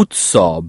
utsaab